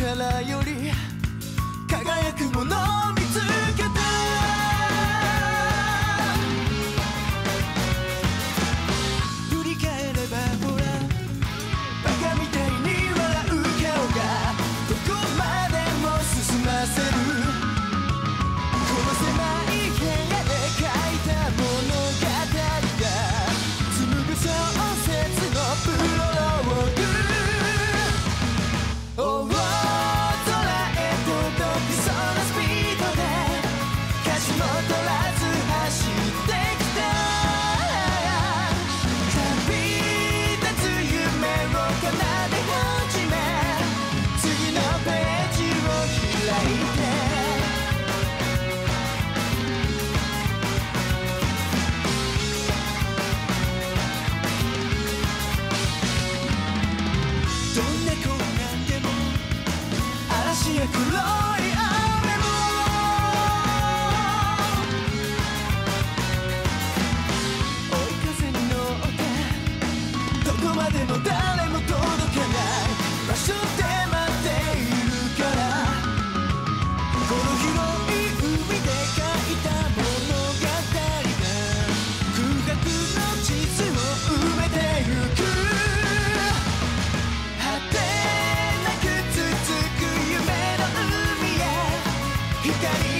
より輝くものを見つけた振り返ればほらバカみたいに笑う顔がどこまでも進ませる。嵐や黒 光か闇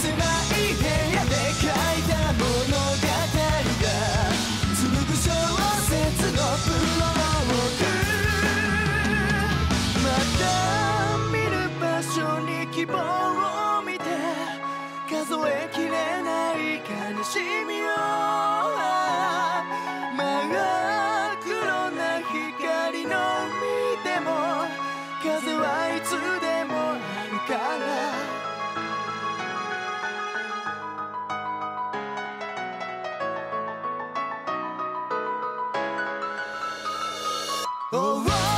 狭い部屋で書いた物語が紡ぐ小説のプログまた見る場所に希望を見て数えきれない悲しみを真っ黒な光の海でも風はいつでもあるから Oh,